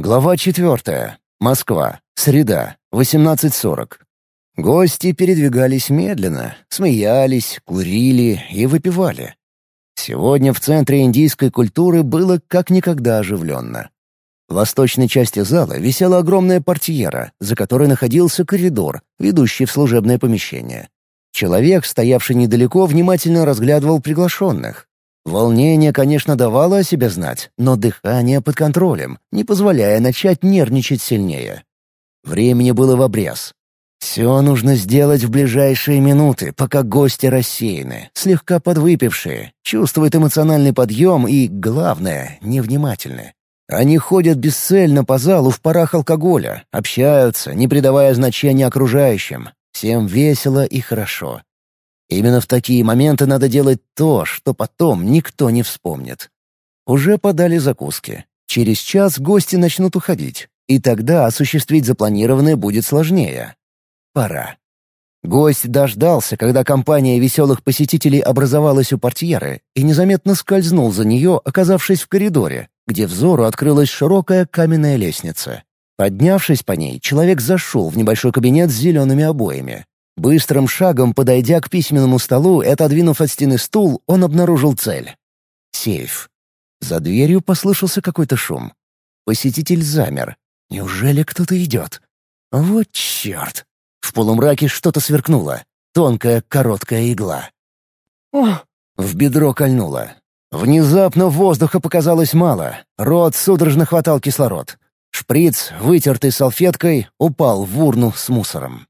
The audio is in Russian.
Глава четвертая. Москва. Среда. 18.40. Гости передвигались медленно, смеялись, курили и выпивали. Сегодня в центре индийской культуры было как никогда оживленно. В восточной части зала висела огромная портьера, за которой находился коридор, ведущий в служебное помещение. Человек, стоявший недалеко, внимательно разглядывал приглашенных. Волнение, конечно, давало о себе знать, но дыхание под контролем, не позволяя начать нервничать сильнее. Времени было в обрез. Все нужно сделать в ближайшие минуты, пока гости рассеяны, слегка подвыпившие, чувствуют эмоциональный подъем и, главное, невнимательны. Они ходят бесцельно по залу в парах алкоголя, общаются, не придавая значения окружающим. Всем весело и хорошо. Именно в такие моменты надо делать то, что потом никто не вспомнит. Уже подали закуски. Через час гости начнут уходить, и тогда осуществить запланированное будет сложнее. Пора. Гость дождался, когда компания веселых посетителей образовалась у портьеры, и незаметно скользнул за нее, оказавшись в коридоре, где взору открылась широкая каменная лестница. Поднявшись по ней, человек зашел в небольшой кабинет с зелеными обоями. Быстрым шагом, подойдя к письменному столу и отодвинув от стены стул, он обнаружил цель. Сейф. За дверью послышался какой-то шум. Посетитель замер. Неужели кто-то идет? Вот черт! В полумраке что-то сверкнуло. Тонкая, короткая игла. О! В бедро кольнуло. Внезапно воздуха показалось мало. Рот судорожно хватал кислород. Шприц, вытертый салфеткой, упал в урну с мусором.